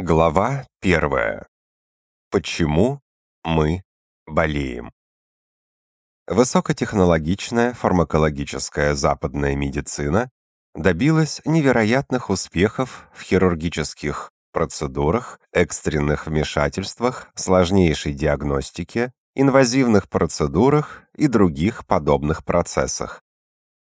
Глава первая. Почему мы болеем? Высокотехнологичная фармакологическая западная медицина добилась невероятных успехов в хирургических процедурах, экстренных вмешательствах, сложнейшей диагностике, инвазивных процедурах и других подобных процессах.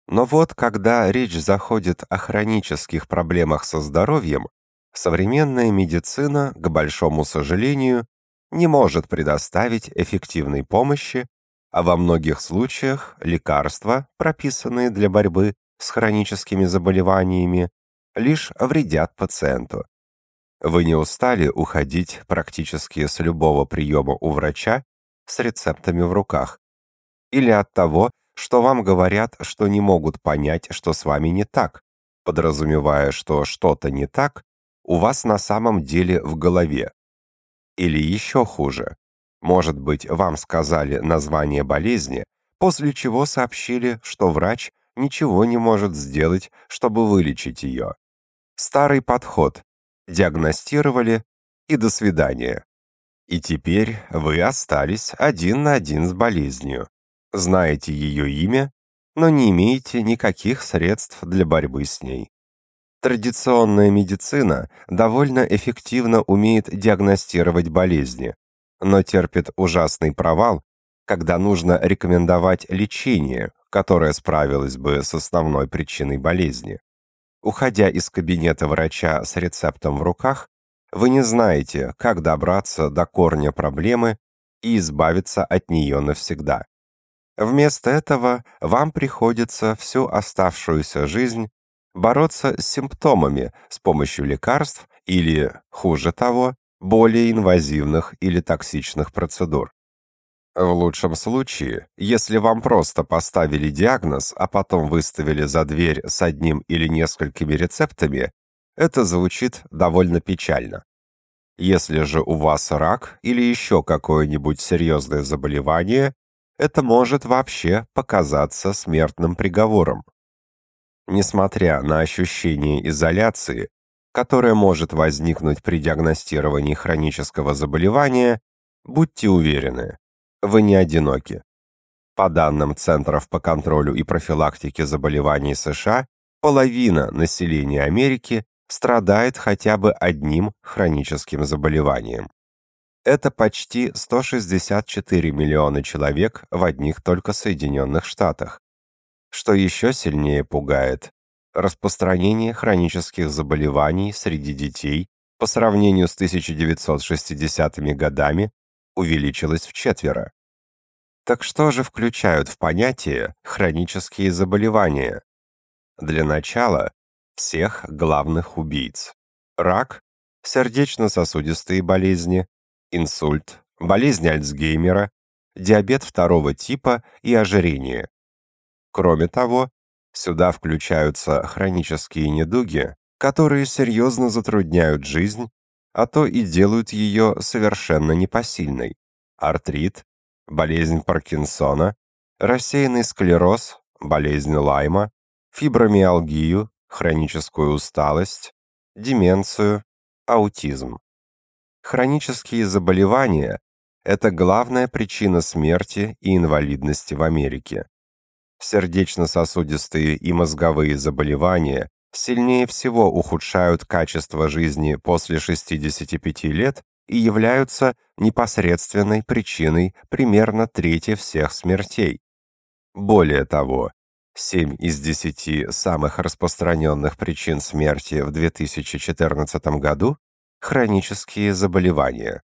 Но вот когда речь заходит о хронических проблемах со здоровьем, современная медицина, к большому сожалению, не может предоставить эффективной помощи, а во многих случаях лекарства, прописанные для борьбы с хроническими заболеваниями, лишь вредят пациенту. Вы не устали уходить практически с любого приема у врача с рецептами в руках? Или от того, что вам говорят, что не могут понять, что с вами не так, подразумевая, что что-то не так, у вас на самом деле в голове. Или еще хуже. Может быть, вам сказали название болезни, после чего сообщили, что врач ничего не может сделать, чтобы вылечить ее. Старый подход. Диагностировали и до свидания. И теперь вы остались один на один с болезнью. Знаете ее имя, но не имеете никаких средств для борьбы с ней. Традиционная медицина довольно эффективно умеет диагностировать болезни, но терпит ужасный провал, когда нужно рекомендовать лечение, которое справилось бы с основной причиной болезни. Уходя из кабинета врача с рецептом в руках, вы не знаете, как добраться до корня проблемы и избавиться от нее навсегда. Вместо этого вам приходится всю оставшуюся жизнь бороться с симптомами с помощью лекарств или, хуже того, более инвазивных или токсичных процедур. В лучшем случае, если вам просто поставили диагноз, а потом выставили за дверь с одним или несколькими рецептами, это звучит довольно печально. Если же у вас рак или еще какое-нибудь серьезное заболевание, это может вообще показаться смертным приговором несмотря на ощущение изоляции, которое может возникнуть при диагностировании хронического заболевания, будьте уверены, вы не одиноки. По данным Центров по контролю и профилактике заболеваний США, половина населения Америки страдает хотя бы одним хроническим заболеванием. Это почти 164 миллиона человек в одних только Соединенных Штатах, что еще сильнее пугает – распространение хронических заболеваний среди детей по сравнению с 1960-ми годами увеличилось в четверо. Так что же включают в понятие хронические заболевания? Для начала – всех главных убийц. Рак, сердечно-сосудистые болезни, инсульт, болезнь Альцгеймера, диабет второго типа и ожирение. Кроме того, сюда включаются хронические недуги, которые серьезно затрудняют жизнь, а то и делают ее совершенно непосильной. Артрит, болезнь Паркинсона, рассеянный склероз, болезнь Лайма, фибромиалгию, хроническую усталость, деменцию, аутизм. Хронические заболевания – это главная причина смерти и инвалидности в Америке сердечно-сосудистые и мозговые заболевания сильнее всего ухудшают качество жизни после 65 лет и являются непосредственной причиной примерно трети всех смертей. Более того, 7 из 10 самых распространенных причин смерти в 2014 году – хронические заболевания.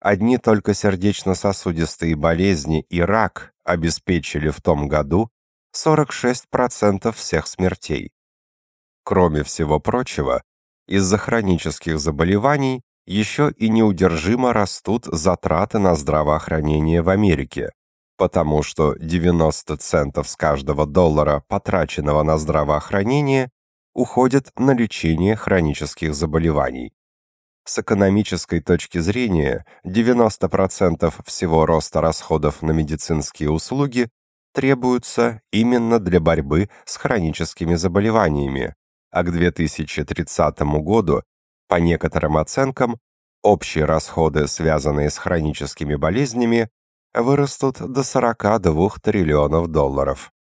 Одни только сердечно-сосудистые болезни и рак обеспечили в том году 46% всех смертей. Кроме всего прочего, из-за хронических заболеваний еще и неудержимо растут затраты на здравоохранение в Америке, потому что 90 центов с каждого доллара, потраченного на здравоохранение, уходит на лечение хронических заболеваний. С экономической точки зрения, 90% всего роста расходов на медицинские услуги требуются именно для борьбы с хроническими заболеваниями, а к 2030 году, по некоторым оценкам, общие расходы, связанные с хроническими болезнями, вырастут до 42 триллионов долларов.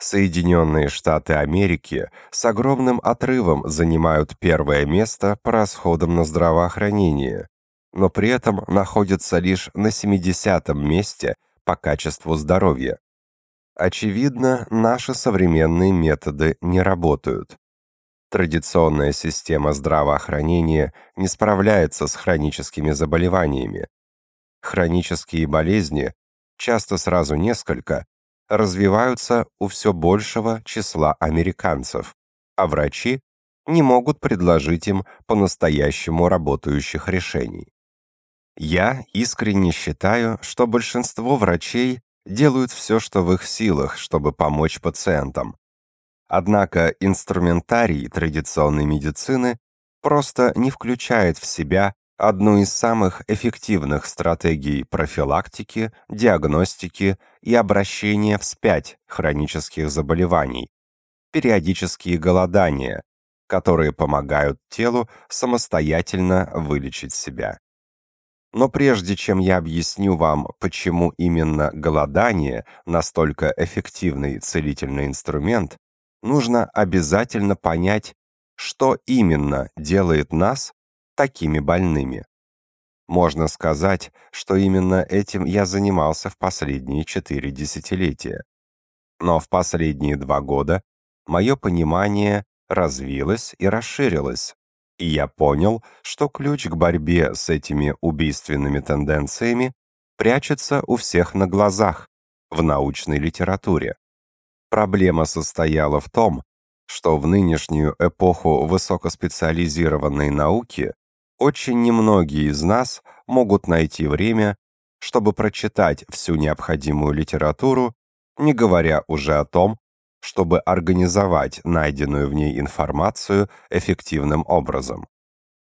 Соединенные Штаты Америки с огромным отрывом занимают первое место по расходам на здравоохранение, но при этом находятся лишь на 70-м месте по качеству здоровья. Очевидно, наши современные методы не работают. Традиционная система здравоохранения не справляется с хроническими заболеваниями. Хронические болезни, часто сразу несколько, развиваются у все большего числа американцев, а врачи не могут предложить им по-настоящему работающих решений. Я искренне считаю, что большинство врачей делают все, что в их силах, чтобы помочь пациентам. Однако инструментарий традиционной медицины просто не включает в себя одну из самых эффективных стратегий профилактики, диагностики и обращения вспять хронических заболеваний – периодические голодания, которые помогают телу самостоятельно вылечить себя. Но прежде чем я объясню вам, почему именно голодание настолько эффективный целительный инструмент, нужно обязательно понять, что именно делает нас такими больными. Можно сказать, что именно этим я занимался в последние четыре десятилетия. Но в последние два года мое понимание развилось и расширилось и я понял, что ключ к борьбе с этими убийственными тенденциями прячется у всех на глазах, в научной литературе. Проблема состояла в том, что в нынешнюю эпоху высокоспециализированной науки очень немногие из нас могут найти время, чтобы прочитать всю необходимую литературу, не говоря уже о том, чтобы организовать найденную в ней информацию эффективным образом.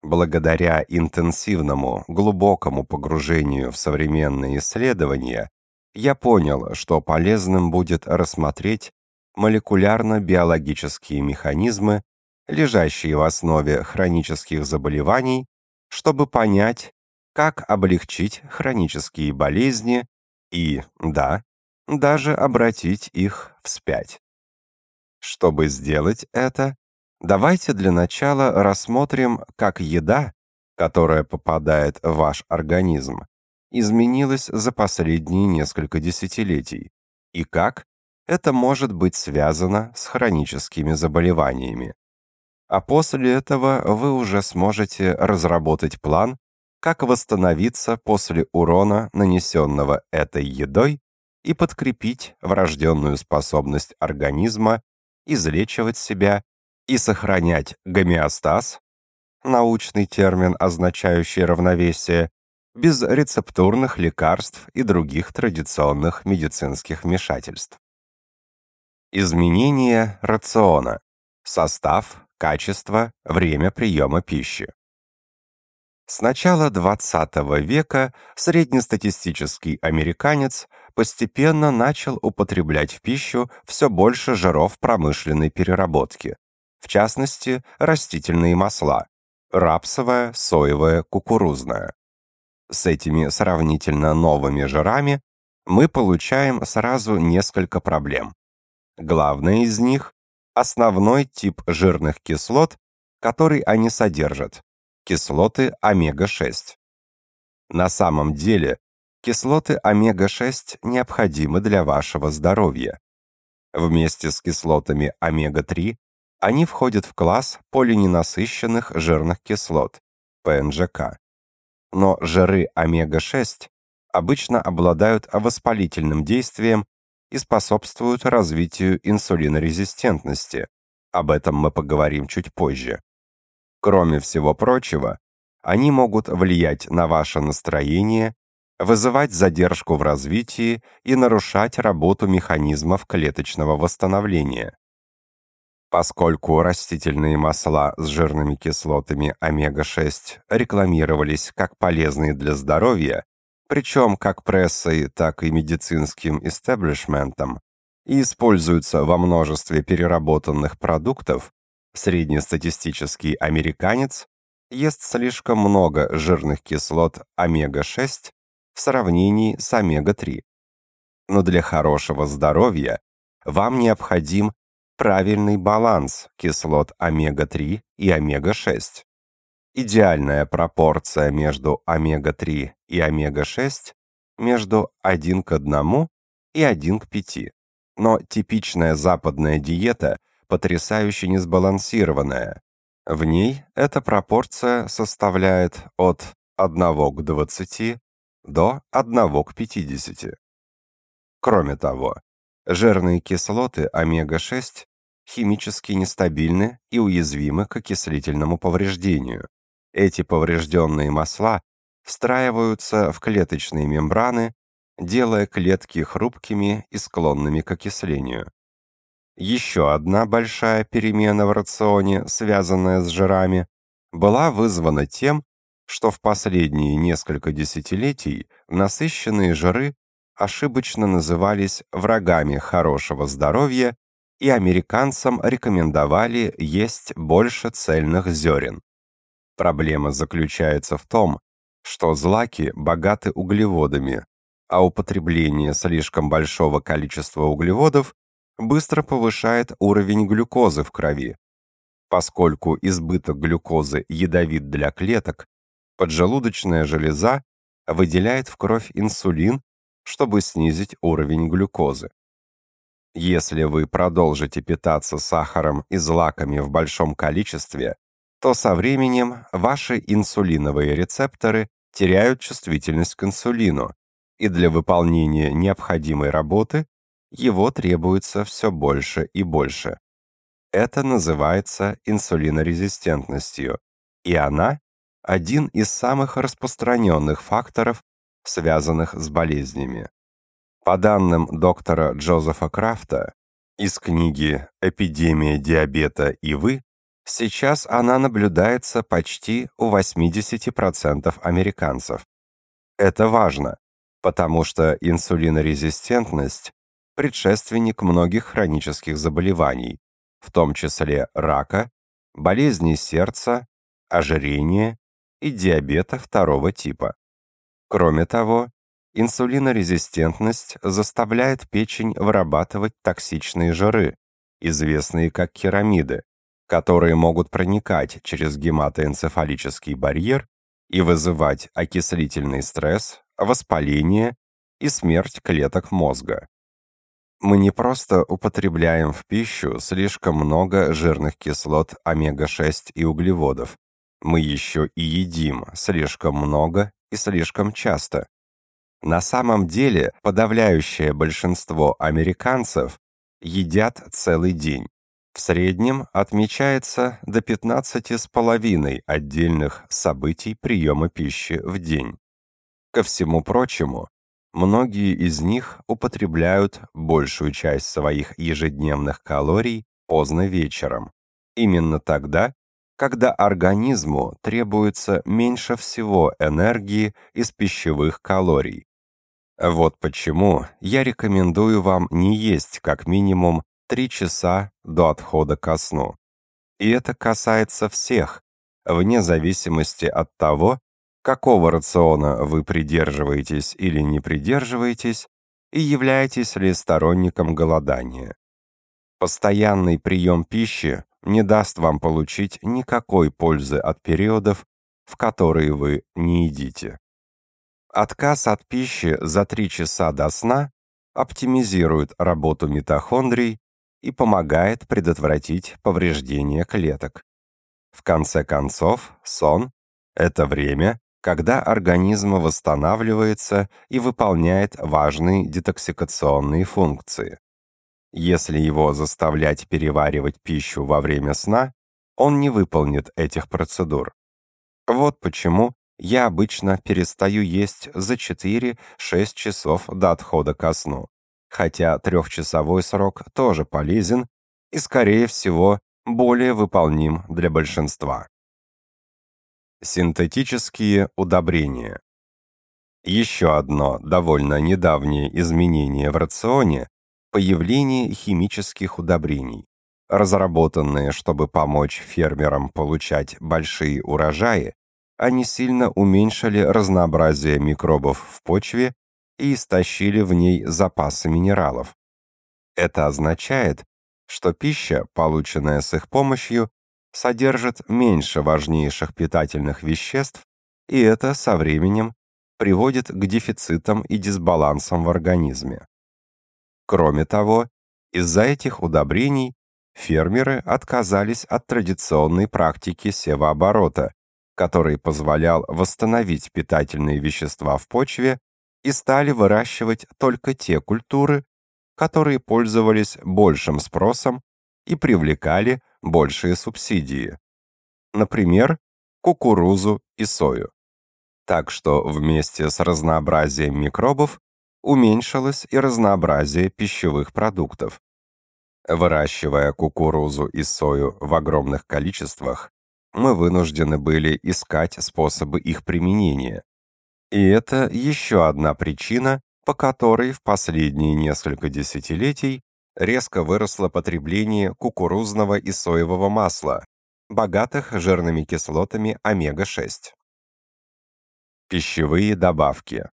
Благодаря интенсивному, глубокому погружению в современные исследования, я понял, что полезным будет рассмотреть молекулярно-биологические механизмы, лежащие в основе хронических заболеваний, чтобы понять, как облегчить хронические болезни и, да, даже обратить их вспять. Чтобы сделать это, давайте для начала рассмотрим, как еда, которая попадает в ваш организм, изменилась за последние несколько десятилетий и как это может быть связано с хроническими заболеваниями. А после этого вы уже сможете разработать план, как восстановиться после урона, нанесенного этой едой, и подкрепить врожденную способность организма излечивать себя и сохранять гомеостаз, научный термин, означающий равновесие, без рецептурных лекарств и других традиционных медицинских вмешательств. Изменение рациона. Состав, качество, время приема пищи. С начала 20 века среднестатистический американец – постепенно начал употреблять в пищу все больше жиров промышленной переработки, в частности, растительные масла – рапсовое, соевое, кукурузное. С этими сравнительно новыми жирами мы получаем сразу несколько проблем. Главное из них – основной тип жирных кислот, который они содержат – кислоты омега-6. На самом деле Кислоты омега-6 необходимы для вашего здоровья. Вместе с кислотами омега-3 они входят в класс полиненасыщенных жирных кислот, ПНЖК. Но жиры омега-6 обычно обладают воспалительным действием и способствуют развитию инсулинорезистентности. Об этом мы поговорим чуть позже. Кроме всего прочего, они могут влиять на ваше настроение вызывать задержку в развитии и нарушать работу механизмов клеточного восстановления. Поскольку растительные масла с жирными кислотами омега-6 рекламировались как полезные для здоровья, причем как прессой, так и медицинским истеблишментом, и используются во множестве переработанных продуктов, среднестатистический американец ест слишком много жирных кислот омега-6 в сравнении с омега-3. Но для хорошего здоровья вам необходим правильный баланс кислот омега-3 и омега-6. Идеальная пропорция между омега-3 и омега-6 между 1 к 1 и 1 к 5. Но типичная западная диета потрясающе несбалансированная. В ней эта пропорция составляет от 1 к 20 до 1 к 50. Кроме того, жирные кислоты омега-6 химически нестабильны и уязвимы к окислительному повреждению. Эти поврежденные масла встраиваются в клеточные мембраны, делая клетки хрупкими и склонными к окислению. Еще одна большая перемена в рационе, связанная с жирами, была вызвана тем, что в последние несколько десятилетий насыщенные жиры ошибочно назывались врагами хорошего здоровья и американцам рекомендовали есть больше цельных зерен. Проблема заключается в том, что злаки богаты углеводами, а употребление слишком большого количества углеводов быстро повышает уровень глюкозы в крови. Поскольку избыток глюкозы ядовит для клеток, поджелудочная железа выделяет в кровь инсулин, чтобы снизить уровень глюкозы. Если вы продолжите питаться сахаром и злаками в большом количестве, то со временем ваши инсулиновые рецепторы теряют чувствительность к инсулину, и для выполнения необходимой работы его требуется все больше и больше. Это называется инсулинорезистентностью, и она один из самых распространенных факторов, связанных с болезнями. По данным доктора Джозефа Крафта из книги «Эпидемия диабета и вы», сейчас она наблюдается почти у 80% американцев. Это важно, потому что инсулинорезистентность – предшественник многих хронических заболеваний, в том числе рака, болезни сердца, ожирения и диабета второго типа. Кроме того, инсулинорезистентность заставляет печень вырабатывать токсичные жиры, известные как керамиды, которые могут проникать через гематоэнцефалический барьер и вызывать окислительный стресс, воспаление и смерть клеток мозга. Мы не просто употребляем в пищу слишком много жирных кислот омега-6 и углеводов, мы еще и едим слишком много и слишком часто. На самом деле подавляющее большинство американцев едят целый день. В среднем отмечается до 15,5 отдельных событий приема пищи в день. Ко всему прочему, многие из них употребляют большую часть своих ежедневных калорий поздно вечером. Именно тогда, когда организму требуется меньше всего энергии из пищевых калорий. Вот почему я рекомендую вам не есть как минимум 3 часа до отхода ко сну. И это касается всех, вне зависимости от того, какого рациона вы придерживаетесь или не придерживаетесь, и являетесь ли сторонником голодания. Постоянный прием пищи не даст вам получить никакой пользы от периодов, в которые вы не едите. Отказ от пищи за 3 часа до сна оптимизирует работу митохондрий и помогает предотвратить повреждение клеток. В конце концов, сон – это время, когда организм восстанавливается и выполняет важные детоксикационные функции. Если его заставлять переваривать пищу во время сна, он не выполнит этих процедур. Вот почему я обычно перестаю есть за 4-6 часов до отхода ко сну, хотя трехчасовой срок тоже полезен и, скорее всего, более выполним для большинства. Синтетические удобрения. Еще одно довольно недавнее изменение в рационе Появление химических удобрений, разработанные, чтобы помочь фермерам получать большие урожаи, они сильно уменьшили разнообразие микробов в почве и истощили в ней запасы минералов. Это означает, что пища, полученная с их помощью, содержит меньше важнейших питательных веществ, и это со временем приводит к дефицитам и дисбалансам в организме. Кроме того, из-за этих удобрений фермеры отказались от традиционной практики севооборота, который позволял восстановить питательные вещества в почве и стали выращивать только те культуры, которые пользовались большим спросом и привлекали большие субсидии. Например, кукурузу и сою. Так что вместе с разнообразием микробов уменьшилось и разнообразие пищевых продуктов. Выращивая кукурузу и сою в огромных количествах, мы вынуждены были искать способы их применения. И это еще одна причина, по которой в последние несколько десятилетий резко выросло потребление кукурузного и соевого масла, богатых жирными кислотами омега-6. Пищевые добавки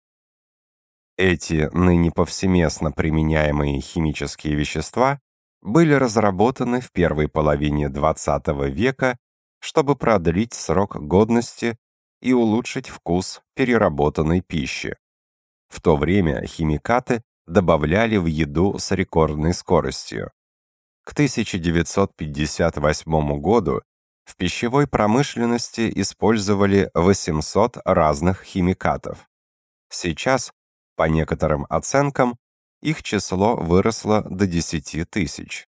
эти ныне повсеместно применяемые химические вещества были разработаны в первой половине XX века, чтобы продлить срок годности и улучшить вкус переработанной пищи. В то время химикаты добавляли в еду с рекордной скоростью. К 1958 году в пищевой промышленности использовали 800 разных химикатов. Сейчас по некоторым оценкам, их число выросло до 10 тысяч.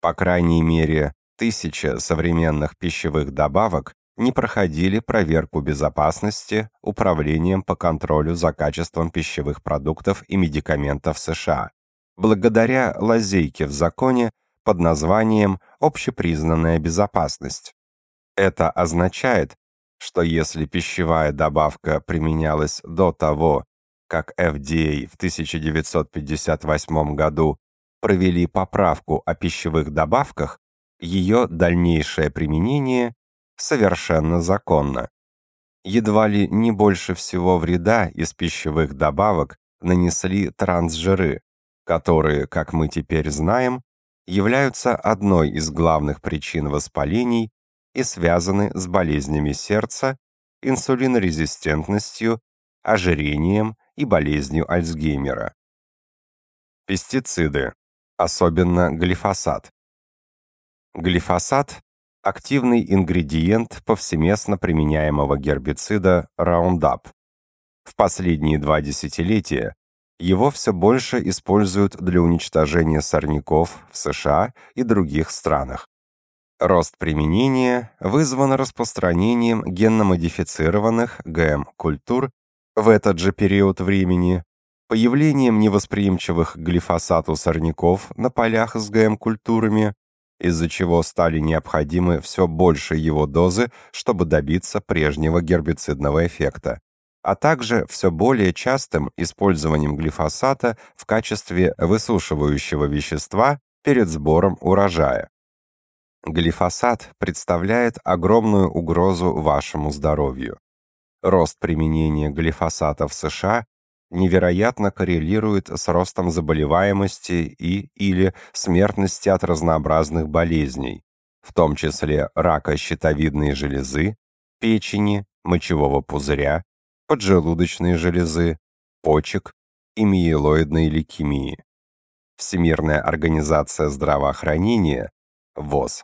По крайней мере, тысячи современных пищевых добавок не проходили проверку безопасности Управлением по контролю за качеством пищевых продуктов и медикаментов США, благодаря лазейке в законе под названием «Общепризнанная безопасность». Это означает, что если пищевая добавка применялась до того, как FDA в 1958 году провели поправку о пищевых добавках, ее дальнейшее применение совершенно законно. Едва ли не больше всего вреда из пищевых добавок нанесли трансжиры, которые, как мы теперь знаем, являются одной из главных причин воспалений и связаны с болезнями сердца, инсулинорезистентностью, ожирением и болезнью Альцгеймера. Пестициды, особенно глифосат. Глифосат – активный ингредиент повсеместно применяемого гербицида Roundup. В последние два десятилетия его все больше используют для уничтожения сорняков в США и других странах. Рост применения вызван распространением генномодифицированных ГМ-культур в этот же период времени появлением невосприимчивых глифосату сорняков на полях с ГМ-культурами, из-за чего стали необходимы все больше его дозы, чтобы добиться прежнего гербицидного эффекта, а также все более частым использованием глифосата в качестве высушивающего вещества перед сбором урожая. Глифосат представляет огромную угрозу вашему здоровью. Рост применения глифосата в США невероятно коррелирует с ростом заболеваемости и или смертности от разнообразных болезней, в том числе рака щитовидной железы, печени, мочевого пузыря, поджелудочной железы, почек и миелоидной лейкемии. Всемирная организация здравоохранения ВОЗ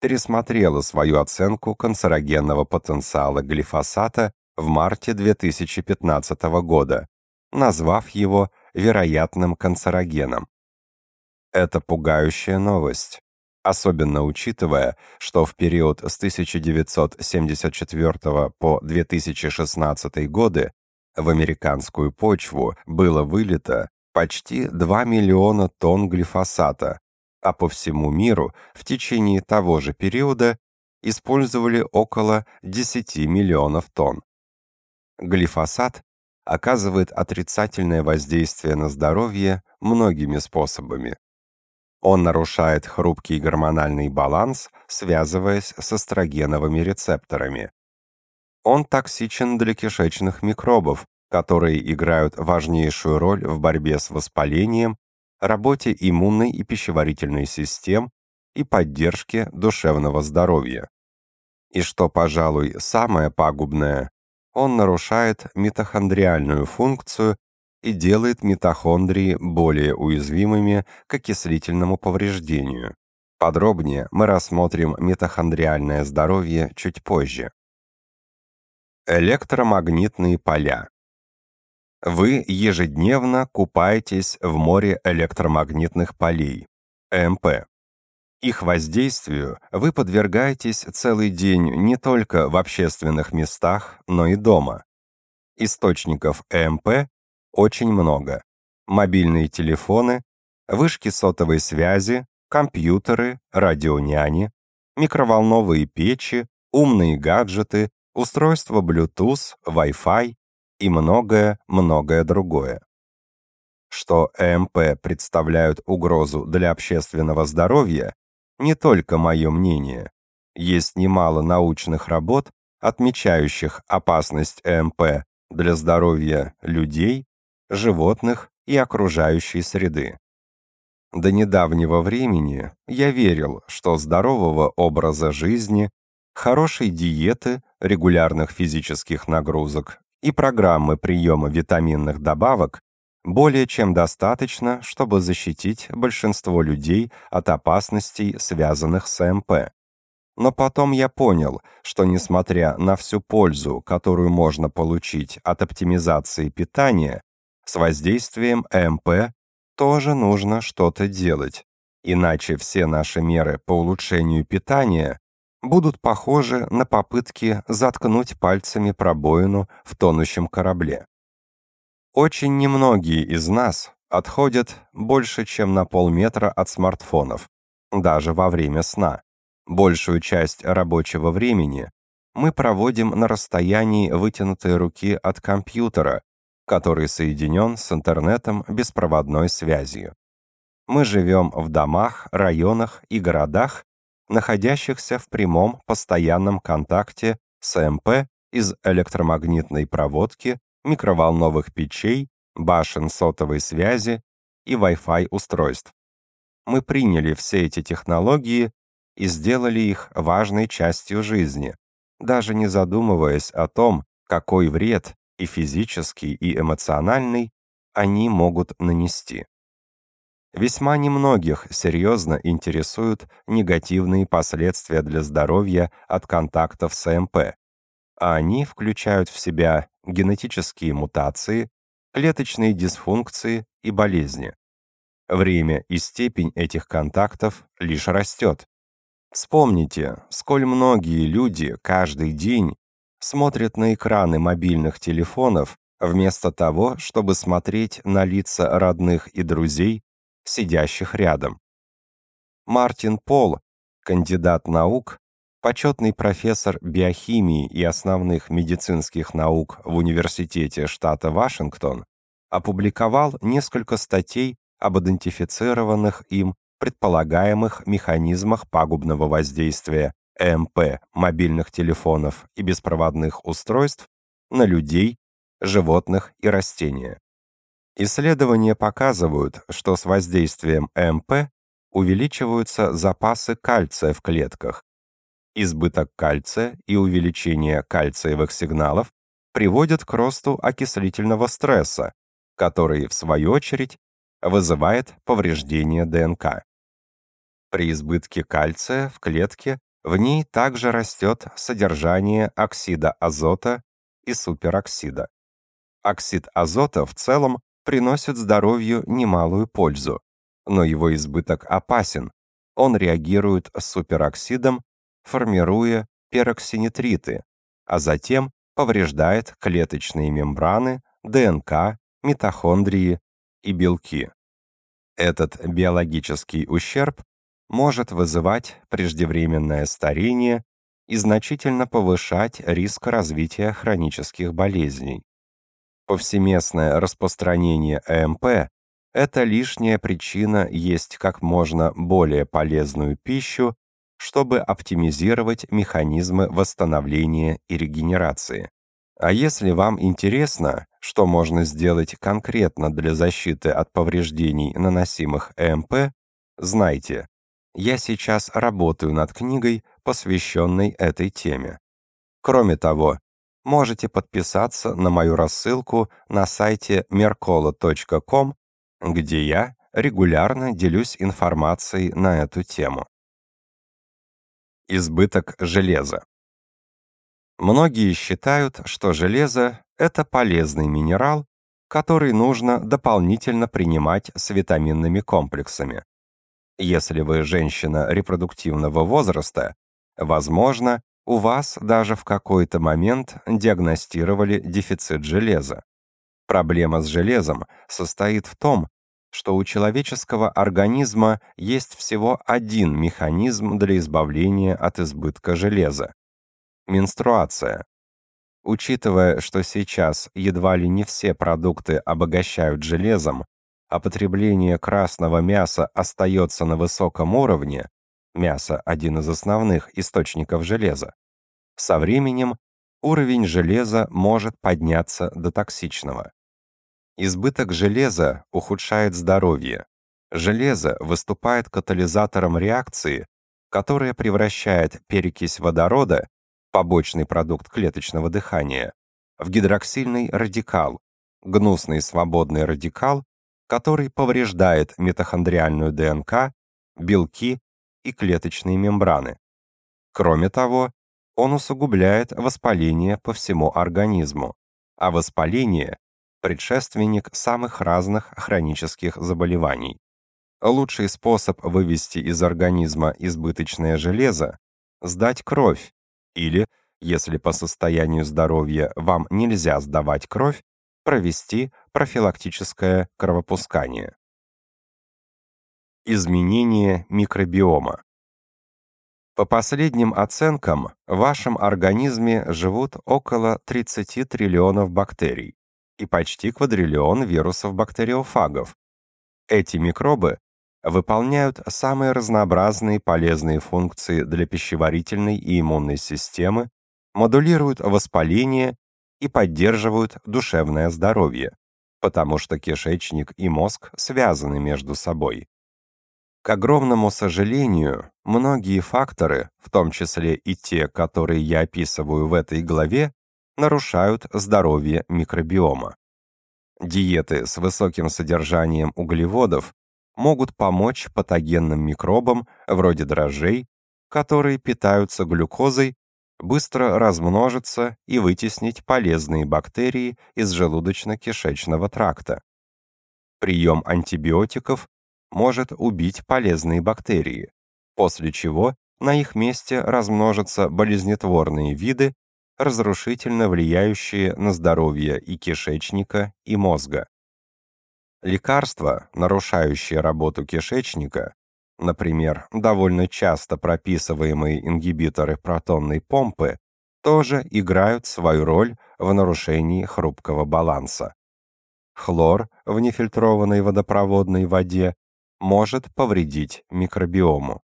пересмотрела свою оценку канцерогенного потенциала глифосата в марте 2015 года, назвав его вероятным канцерогеном. Это пугающая новость, особенно учитывая, что в период с 1974 по 2016 годы в американскую почву было вылито почти 2 миллиона тонн глифосата, а по всему миру в течение того же периода использовали около 10 миллионов тонн глифосат оказывает отрицательное воздействие на здоровье многими способами. Он нарушает хрупкий гормональный баланс, связываясь с эстрогеновыми рецепторами. Он токсичен для кишечных микробов, которые играют важнейшую роль в борьбе с воспалением, работе иммунной и пищеварительной систем и поддержке душевного здоровья. И что, пожалуй, самое пагубное, он нарушает митохондриальную функцию и делает митохондрии более уязвимыми к окислительному повреждению. Подробнее мы рассмотрим митохондриальное здоровье чуть позже. Электромагнитные поля. Вы ежедневно купаетесь в море электромагнитных полей, ЭМП их воздействию вы подвергаетесь целый день не только в общественных местах, но и дома. Источников ЭМП очень много. Мобильные телефоны, вышки сотовой связи, компьютеры, радионяни, микроволновые печи, умные гаджеты, устройства Bluetooth, Wi-Fi и многое-многое другое. Что ЭМП представляют угрозу для общественного здоровья, не только мое мнение. Есть немало научных работ, отмечающих опасность ЭМП для здоровья людей, животных и окружающей среды. До недавнего времени я верил, что здорового образа жизни, хорошей диеты, регулярных физических нагрузок и программы приема витаминных добавок более чем достаточно, чтобы защитить большинство людей от опасностей, связанных с МП. Но потом я понял, что несмотря на всю пользу, которую можно получить от оптимизации питания, с воздействием МП тоже нужно что-то делать. Иначе все наши меры по улучшению питания будут похожи на попытки заткнуть пальцами пробоину в тонущем корабле. Очень немногие из нас отходят больше, чем на полметра от смартфонов, даже во время сна. Большую часть рабочего времени мы проводим на расстоянии вытянутой руки от компьютера, который соединен с интернетом беспроводной связью. Мы живем в домах, районах и городах, находящихся в прямом постоянном контакте с МП из электромагнитной проводки микроволновых печей, башен сотовой связи и Wi-Fi устройств. Мы приняли все эти технологии и сделали их важной частью жизни, даже не задумываясь о том, какой вред и физический, и эмоциональный они могут нанести. Весьма немногих серьезно интересуют негативные последствия для здоровья от контактов с МП, а они включают в себя генетические мутации, клеточные дисфункции и болезни. Время и степень этих контактов лишь растет. Вспомните, сколь многие люди каждый день смотрят на экраны мобильных телефонов вместо того, чтобы смотреть на лица родных и друзей, сидящих рядом. Мартин Пол, кандидат наук, почетный профессор биохимии и основных медицинских наук в Университете штата Вашингтон, опубликовал несколько статей об идентифицированных им предполагаемых механизмах пагубного воздействия МП мобильных телефонов и беспроводных устройств на людей, животных и растения. Исследования показывают, что с воздействием МП увеличиваются запасы кальция в клетках, избыток кальция и увеличение кальциевых сигналов приводят к росту окислительного стресса, который, в свою очередь, вызывает повреждение ДНК. При избытке кальция в клетке в ней также растет содержание оксида азота и супероксида. Оксид азота в целом приносит здоровью немалую пользу, но его избыток опасен. Он реагирует с супероксидом формируя пероксинитриты, а затем повреждает клеточные мембраны, ДНК, митохондрии и белки. Этот биологический ущерб может вызывать преждевременное старение и значительно повышать риск развития хронических болезней. Повсеместное распространение ЭМП – это лишняя причина есть как можно более полезную пищу чтобы оптимизировать механизмы восстановления и регенерации. А если вам интересно, что можно сделать конкретно для защиты от повреждений, наносимых ЭМП, знайте, я сейчас работаю над книгой, посвященной этой теме. Кроме того, можете подписаться на мою рассылку на сайте mercola.com, где я регулярно делюсь информацией на эту тему избыток железа. Многие считают, что железо – это полезный минерал, который нужно дополнительно принимать с витаминными комплексами. Если вы женщина репродуктивного возраста, возможно, у вас даже в какой-то момент диагностировали дефицит железа. Проблема с железом состоит в том, что у человеческого организма есть всего один механизм для избавления от избытка железа – менструация. Учитывая, что сейчас едва ли не все продукты обогащают железом, а потребление красного мяса остается на высоком уровне, мясо – один из основных источников железа, со временем уровень железа может подняться до токсичного. Избыток железа ухудшает здоровье. Железо выступает катализатором реакции, которая превращает перекись водорода, побочный продукт клеточного дыхания, в гидроксильный радикал, гнусный свободный радикал, который повреждает митохондриальную ДНК, белки и клеточные мембраны. Кроме того, он усугубляет воспаление по всему организму, а воспаление предшественник самых разных хронических заболеваний. Лучший способ вывести из организма избыточное железо – сдать кровь, или, если по состоянию здоровья вам нельзя сдавать кровь, провести профилактическое кровопускание. Изменение микробиома. По последним оценкам, в вашем организме живут около 30 триллионов бактерий и почти квадриллион вирусов бактериофагов. Эти микробы выполняют самые разнообразные полезные функции для пищеварительной и иммунной системы, модулируют воспаление и поддерживают душевное здоровье, потому что кишечник и мозг связаны между собой. К огромному сожалению, многие факторы, в том числе и те, которые я описываю в этой главе, нарушают здоровье микробиома. Диеты с высоким содержанием углеводов могут помочь патогенным микробам, вроде дрожжей, которые питаются глюкозой, быстро размножиться и вытеснить полезные бактерии из желудочно-кишечного тракта. Прием антибиотиков может убить полезные бактерии, после чего на их месте размножатся болезнетворные виды, разрушительно влияющие на здоровье и кишечника, и мозга. Лекарства, нарушающие работу кишечника, например, довольно часто прописываемые ингибиторы протонной помпы, тоже играют свою роль в нарушении хрупкого баланса. Хлор в нефильтрованной водопроводной воде может повредить микробиому.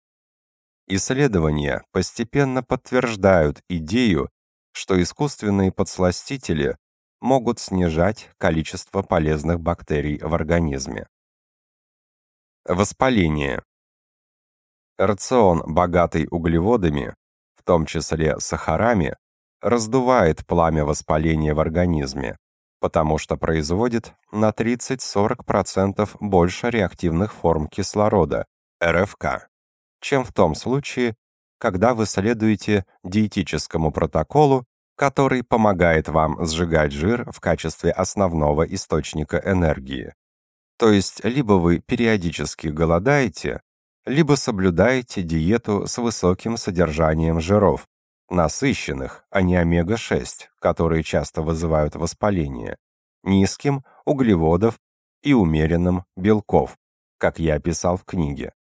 Исследования постепенно подтверждают идею, что искусственные подсластители могут снижать количество полезных бактерий в организме. Воспаление. Рацион, богатый углеводами, в том числе сахарами, раздувает пламя воспаления в организме, потому что производит на 30-40% больше реактивных форм кислорода, РФК, чем в том случае, когда вы следуете диетическому протоколу, который помогает вам сжигать жир в качестве основного источника энергии. То есть либо вы периодически голодаете, либо соблюдаете диету с высоким содержанием жиров, насыщенных, а не омега-6, которые часто вызывают воспаление, низким углеводов и умеренным белков, как я описал в книге.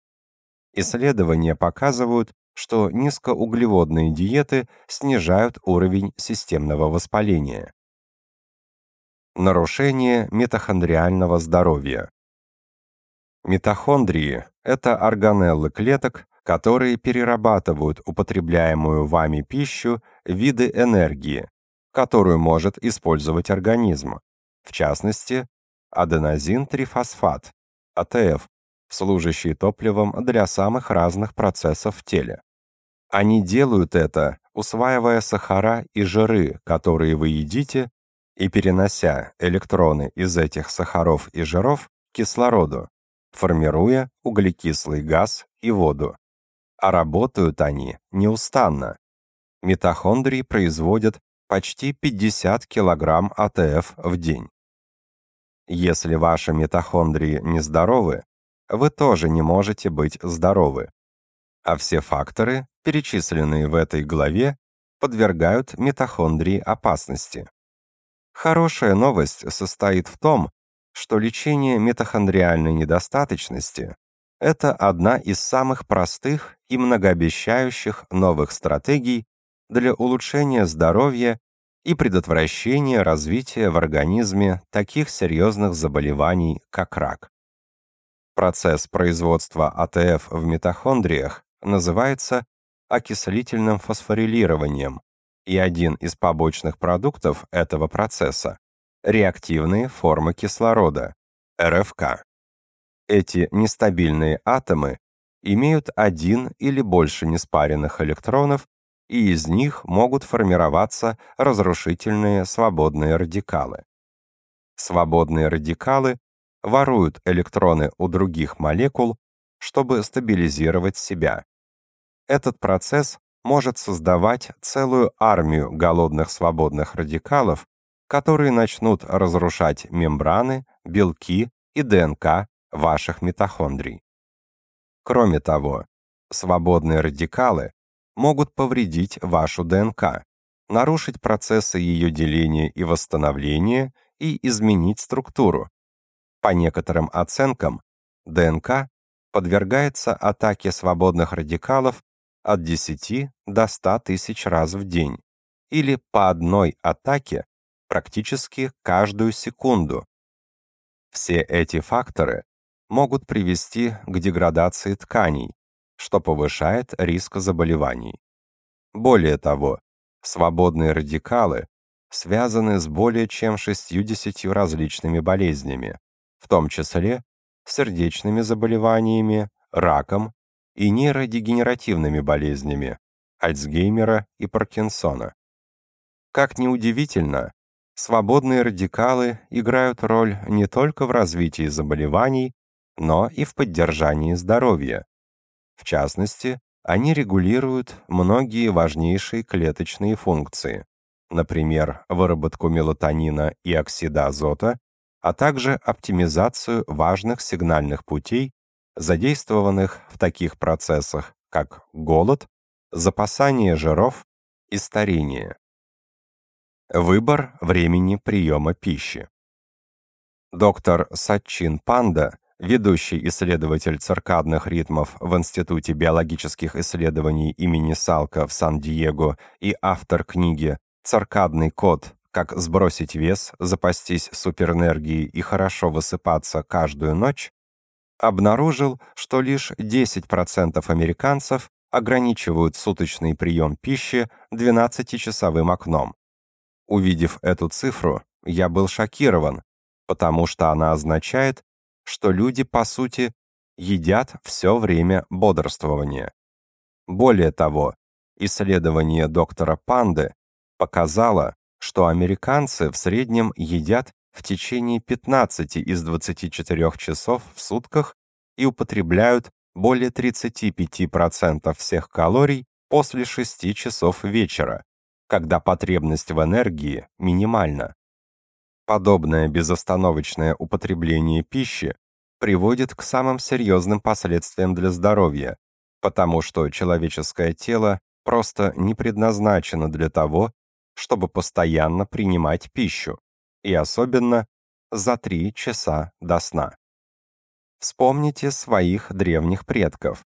Исследования показывают, что низкоуглеводные диеты снижают уровень системного воспаления. Нарушение митохондриального здоровья. Митохондрии – это органеллы клеток, которые перерабатывают употребляемую вами пищу виды энергии, которую может использовать организм, в частности, аденозин-трифосфат, АТФ, служащие топливом для самых разных процессов в теле. Они делают это, усваивая сахара и жиры, которые вы едите, и перенося электроны из этих сахаров и жиров к кислороду, формируя углекислый газ и воду. А работают они неустанно. Митохондрии производят почти 50 кг АТФ в день. Если ваши митохондрии нездоровы, вы тоже не можете быть здоровы. А все факторы, перечисленные в этой главе, подвергают митохондрии опасности. Хорошая новость состоит в том, что лечение митохондриальной недостаточности – это одна из самых простых и многообещающих новых стратегий для улучшения здоровья и предотвращения развития в организме таких серьезных заболеваний, как рак. Процесс производства АТФ в митохондриях называется окислительным фосфорилированием, и один из побочных продуктов этого процесса – реактивные формы кислорода, РФК. Эти нестабильные атомы имеют один или больше неспаренных электронов, и из них могут формироваться разрушительные свободные радикалы. Свободные радикалы воруют электроны у других молекул, чтобы стабилизировать себя. Этот процесс может создавать целую армию голодных свободных радикалов, которые начнут разрушать мембраны, белки и ДНК ваших митохондрий. Кроме того, свободные радикалы могут повредить вашу ДНК, нарушить процессы ее деления и восстановления и изменить структуру, по некоторым оценкам, ДНК подвергается атаке свободных радикалов от 10 до 100 тысяч раз в день или по одной атаке практически каждую секунду. Все эти факторы могут привести к деградации тканей, что повышает риск заболеваний. Более того, свободные радикалы связаны с более чем 60 различными болезнями в том числе сердечными заболеваниями, раком и нейродегенеративными болезнями Альцгеймера и Паркинсона. Как ни удивительно, свободные радикалы играют роль не только в развитии заболеваний, но и в поддержании здоровья. В частности, они регулируют многие важнейшие клеточные функции, например, выработку мелатонина и оксида азота, а также оптимизацию важных сигнальных путей, задействованных в таких процессах, как голод, запасание жиров и старение. Выбор времени приема пищи. Доктор Сачин Панда, ведущий исследователь циркадных ритмов в Институте биологических исследований имени Салка в Сан-Диего и автор книги «Циркадный код как сбросить вес, запастись суперэнергией и хорошо высыпаться каждую ночь, обнаружил, что лишь 10% американцев ограничивают суточный прием пищи 12-часовым окном. Увидев эту цифру, я был шокирован, потому что она означает, что люди, по сути, едят все время бодрствования. Более того, исследование доктора Панды показало, что американцы в среднем едят в течение 15 из 24 часов в сутках и употребляют более 35% всех калорий после 6 часов вечера, когда потребность в энергии минимальна. Подобное безостановочное употребление пищи приводит к самым серьезным последствиям для здоровья, потому что человеческое тело просто не предназначено для того, чтобы постоянно принимать пищу, и особенно за три часа до сна. Вспомните своих древних предков.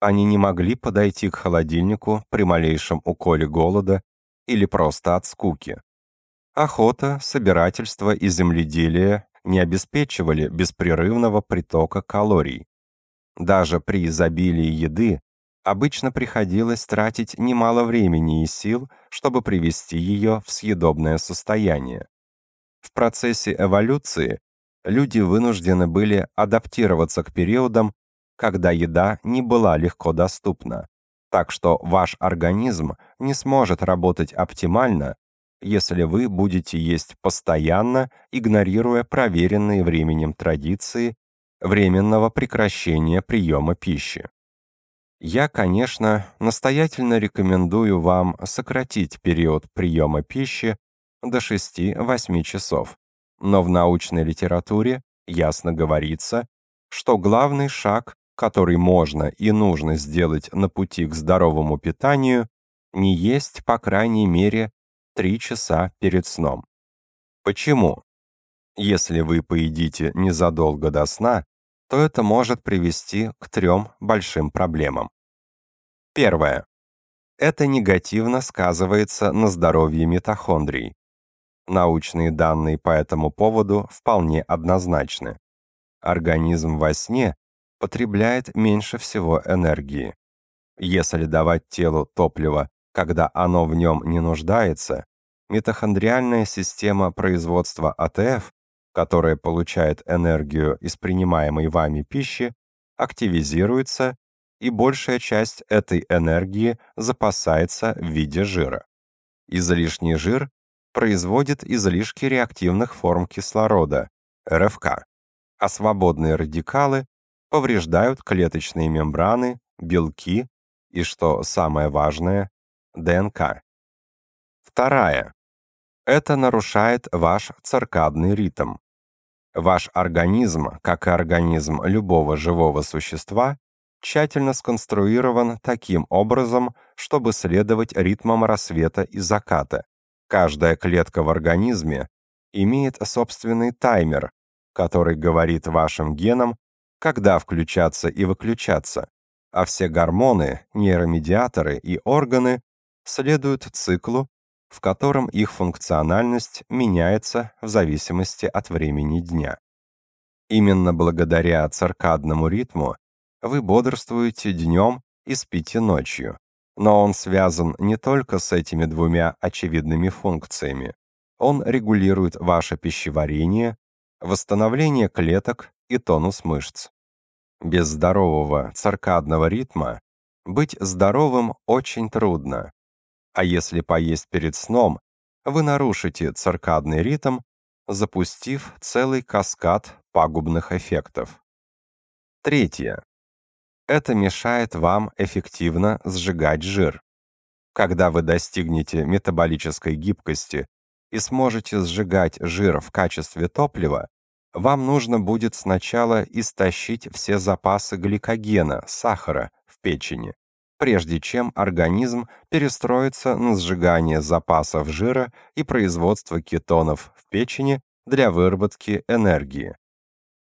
Они не могли подойти к холодильнику при малейшем уколе голода или просто от скуки. Охота, собирательство и земледелие не обеспечивали беспрерывного притока калорий. Даже при изобилии еды обычно приходилось тратить немало времени и сил, чтобы привести ее в съедобное состояние. В процессе эволюции люди вынуждены были адаптироваться к периодам, когда еда не была легко доступна. Так что ваш организм не сможет работать оптимально, если вы будете есть постоянно, игнорируя проверенные временем традиции временного прекращения приема пищи. Я, конечно, настоятельно рекомендую вам сократить период приема пищи до 6-8 часов. Но в научной литературе ясно говорится, что главный шаг, который можно и нужно сделать на пути к здоровому питанию, не есть, по крайней мере, 3 часа перед сном. Почему? Если вы поедите незадолго до сна, то это может привести к трем большим проблемам. Первое. Это негативно сказывается на здоровье митохондрий. Научные данные по этому поводу вполне однозначны. Организм во сне потребляет меньше всего энергии. Если давать телу топливо, когда оно в нем не нуждается, митохондриальная система производства АТФ которая получает энергию из принимаемой вами пищи, активизируется, и большая часть этой энергии запасается в виде жира. Излишний жир производит излишки реактивных форм кислорода, РФК, а свободные радикалы повреждают клеточные мембраны, белки и, что самое важное, ДНК. Вторая. Это нарушает ваш циркадный ритм, Ваш организм, как и организм любого живого существа, тщательно сконструирован таким образом, чтобы следовать ритмам рассвета и заката. Каждая клетка в организме имеет собственный таймер, который говорит вашим генам, когда включаться и выключаться, а все гормоны, нейромедиаторы и органы следуют циклу, в котором их функциональность меняется в зависимости от времени дня. Именно благодаря циркадному ритму вы бодрствуете днем и спите ночью, но он связан не только с этими двумя очевидными функциями. Он регулирует ваше пищеварение, восстановление клеток и тонус мышц. Без здорового циркадного ритма быть здоровым очень трудно, а если поесть перед сном, вы нарушите циркадный ритм, запустив целый каскад пагубных эффектов. Третье. Это мешает вам эффективно сжигать жир. Когда вы достигнете метаболической гибкости и сможете сжигать жир в качестве топлива, вам нужно будет сначала истощить все запасы гликогена, сахара, в печени прежде чем организм перестроится на сжигание запасов жира и производство кетонов в печени для выработки энергии.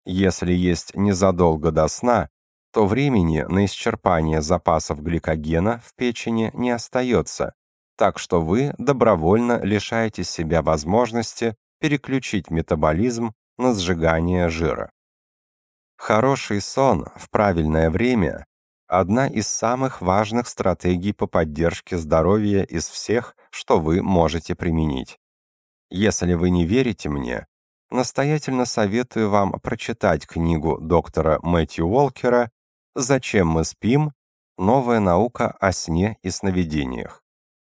Если есть незадолго до сна, то времени на исчерпание запасов гликогена в печени не остается, так что вы добровольно лишаете себя возможности переключить метаболизм на сжигание жира. Хороший сон в правильное время одна из самых важных стратегий по поддержке здоровья из всех, что вы можете применить. Если вы не верите мне, настоятельно советую вам прочитать книгу доктора Мэтью Уолкера «Зачем мы спим? Новая наука о сне и сновидениях».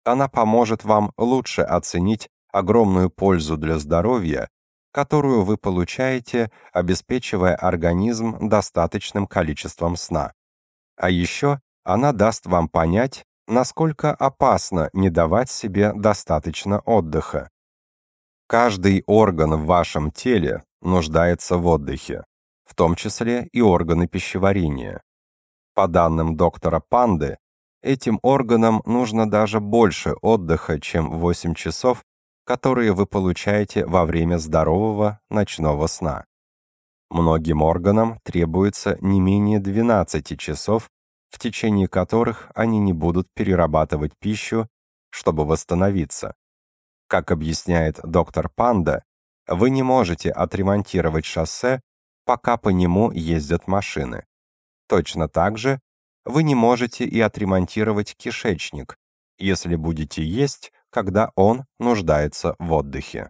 Она поможет вам лучше оценить огромную пользу для здоровья, которую вы получаете, обеспечивая организм достаточным количеством сна. А еще она даст вам понять, насколько опасно не давать себе достаточно отдыха. Каждый орган в вашем теле нуждается в отдыхе, в том числе и органы пищеварения. По данным доктора Панды, этим органам нужно даже больше отдыха, чем 8 часов, которые вы получаете во время здорового ночного сна. Многим органам требуется не менее 12 часов, в течение которых они не будут перерабатывать пищу, чтобы восстановиться. Как объясняет доктор Панда, вы не можете отремонтировать шоссе, пока по нему ездят машины. Точно так же вы не можете и отремонтировать кишечник, если будете есть, когда он нуждается в отдыхе.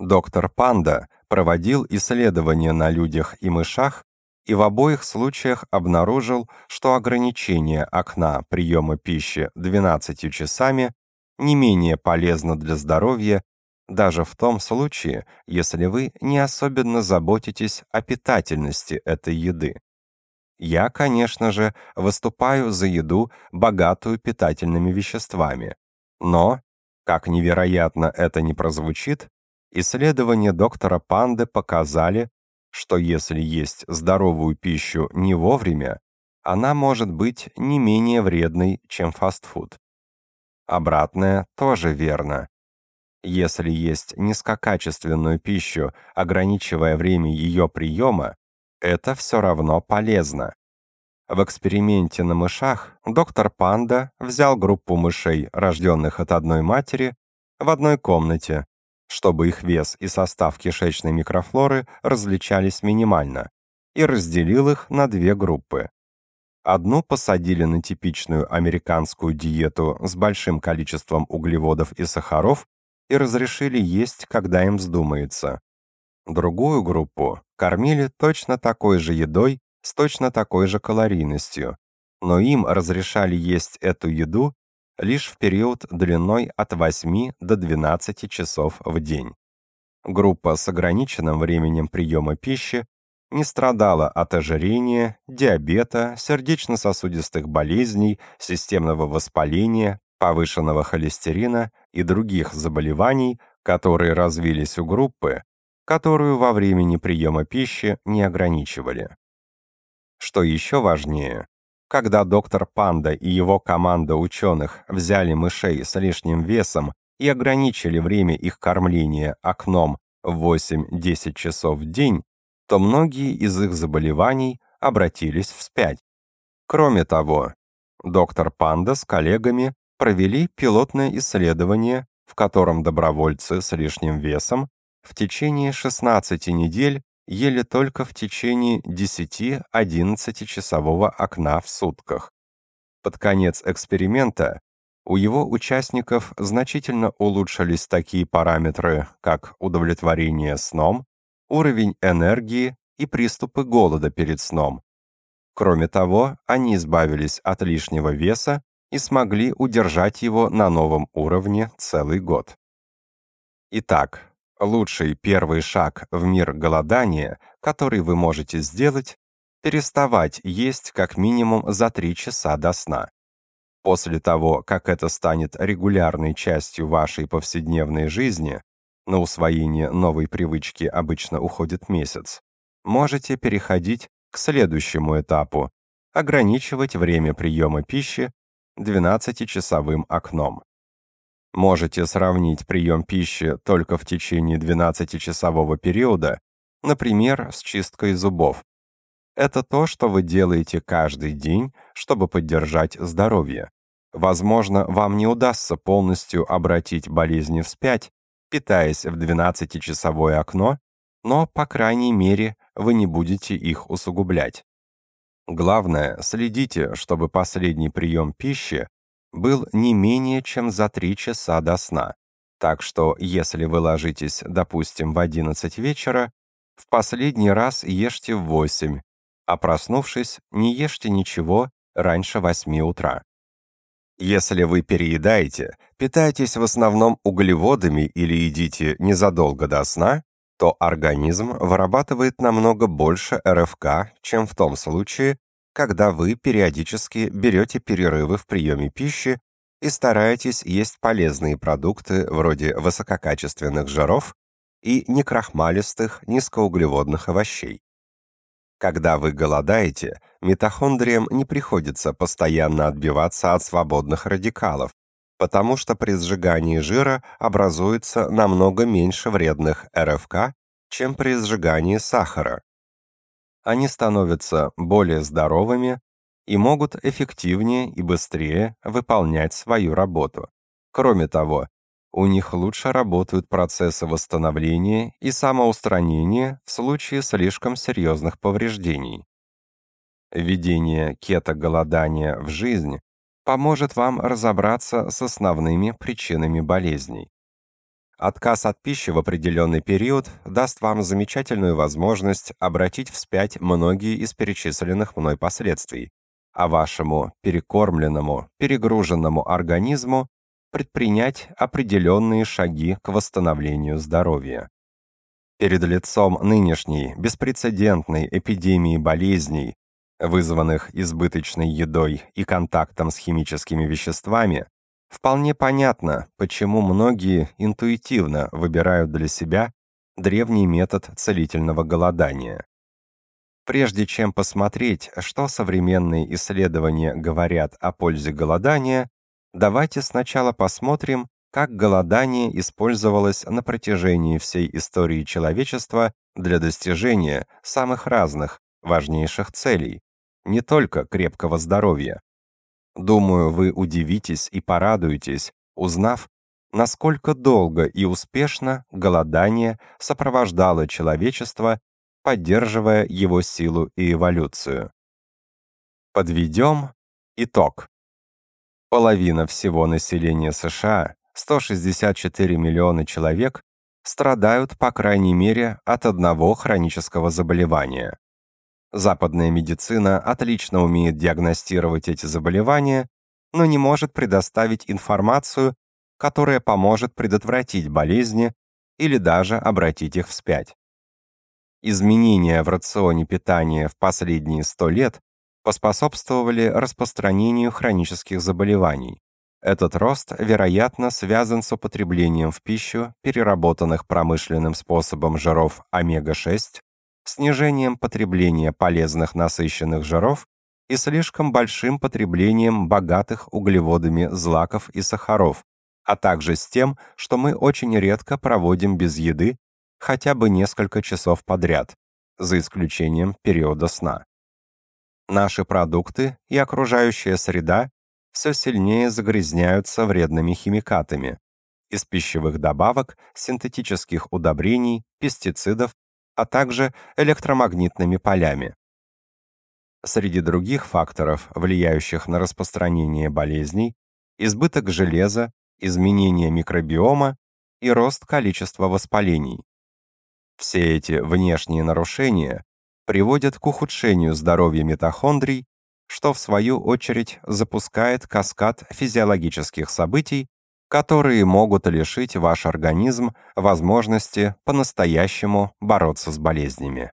Доктор Панда проводил исследования на людях и мышах и в обоих случаях обнаружил, что ограничение окна приема пищи 12 часами не менее полезно для здоровья, даже в том случае, если вы не особенно заботитесь о питательности этой еды. Я, конечно же, выступаю за еду, богатую питательными веществами. Но, как невероятно это не прозвучит, Исследования доктора Панды показали, что если есть здоровую пищу не вовремя, она может быть не менее вредной, чем фастфуд. Обратное тоже верно. Если есть низкокачественную пищу, ограничивая время ее приема, это все равно полезно. В эксперименте на мышах доктор Панда взял группу мышей, рожденных от одной матери, в одной комнате чтобы их вес и состав кишечной микрофлоры различались минимально, и разделил их на две группы. Одну посадили на типичную американскую диету с большим количеством углеводов и сахаров и разрешили есть, когда им вздумается. Другую группу кормили точно такой же едой с точно такой же калорийностью, но им разрешали есть эту еду лишь в период длиной от 8 до 12 часов в день. Группа с ограниченным временем приема пищи не страдала от ожирения, диабета, сердечно-сосудистых болезней, системного воспаления, повышенного холестерина и других заболеваний, которые развились у группы, которую во времени приема пищи не ограничивали. Что еще важнее, когда доктор Панда и его команда ученых взяли мышей с лишним весом и ограничили время их кормления окном 8-10 часов в день, то многие из их заболеваний обратились вспять. Кроме того, доктор Панда с коллегами провели пилотное исследование, в котором добровольцы с лишним весом в течение 16 недель ели только в течение 10-11-часового окна в сутках. Под конец эксперимента у его участников значительно улучшились такие параметры, как удовлетворение сном, уровень энергии и приступы голода перед сном. Кроме того, они избавились от лишнего веса и смогли удержать его на новом уровне целый год. Итак, лучший первый шаг в мир голодания, который вы можете сделать, переставать есть как минимум за 3 часа до сна. После того, как это станет регулярной частью вашей повседневной жизни, на усвоение новой привычки обычно уходит месяц, можете переходить к следующему этапу – ограничивать время приема пищи 12-часовым окном. Можете сравнить прием пищи только в течение 12-часового периода, например, с чисткой зубов. Это то, что вы делаете каждый день, чтобы поддержать здоровье. Возможно, вам не удастся полностью обратить болезни вспять, питаясь в 12-часовое окно, но, по крайней мере, вы не будете их усугублять. Главное, следите, чтобы последний прием пищи был не менее чем за три часа до сна. Так что, если вы ложитесь, допустим, в 11 вечера, в последний раз ешьте в 8, а проснувшись, не ешьте ничего раньше 8 утра. Если вы переедаете, питаетесь в основном углеводами или едите незадолго до сна, то организм вырабатывает намного больше РФК, чем в том случае, когда вы периодически берете перерывы в приеме пищи и стараетесь есть полезные продукты вроде высококачественных жиров и некрахмалистых низкоуглеводных овощей. Когда вы голодаете, митохондриям не приходится постоянно отбиваться от свободных радикалов, потому что при сжигании жира образуется намного меньше вредных РФК, чем при сжигании сахара, они становятся более здоровыми и могут эффективнее и быстрее выполнять свою работу. Кроме того, у них лучше работают процессы восстановления и самоустранения в случае слишком серьезных повреждений. Введение кето-голодания в жизнь поможет вам разобраться с основными причинами болезней. Отказ от пищи в определенный период даст вам замечательную возможность обратить вспять многие из перечисленных мной последствий, а вашему перекормленному, перегруженному организму предпринять определенные шаги к восстановлению здоровья. Перед лицом нынешней беспрецедентной эпидемии болезней, вызванных избыточной едой и контактом с химическими веществами, Вполне понятно, почему многие интуитивно выбирают для себя древний метод целительного голодания. Прежде чем посмотреть, что современные исследования говорят о пользе голодания, давайте сначала посмотрим, как голодание использовалось на протяжении всей истории человечества для достижения самых разных, важнейших целей, не только крепкого здоровья. Думаю, вы удивитесь и порадуетесь, узнав, насколько долго и успешно голодание сопровождало человечество, поддерживая его силу и эволюцию. Подведем итог. Половина всего населения США, 164 миллиона человек, страдают по крайней мере от одного хронического заболевания. Западная медицина отлично умеет диагностировать эти заболевания, но не может предоставить информацию, которая поможет предотвратить болезни или даже обратить их вспять. Изменения в рационе питания в последние 100 лет поспособствовали распространению хронических заболеваний. Этот рост, вероятно, связан с употреблением в пищу переработанных промышленным способом жиров омега-6, снижением потребления полезных насыщенных жиров и слишком большим потреблением богатых углеводами злаков и сахаров, а также с тем, что мы очень редко проводим без еды хотя бы несколько часов подряд, за исключением периода сна. Наши продукты и окружающая среда все сильнее загрязняются вредными химикатами из пищевых добавок, синтетических удобрений, пестицидов а также электромагнитными полями. Среди других факторов, влияющих на распространение болезней, избыток железа, изменение микробиома и рост количества воспалений. Все эти внешние нарушения приводят к ухудшению здоровья митохондрий, что в свою очередь запускает каскад физиологических событий, которые могут лишить ваш организм возможности по-настоящему бороться с болезнями.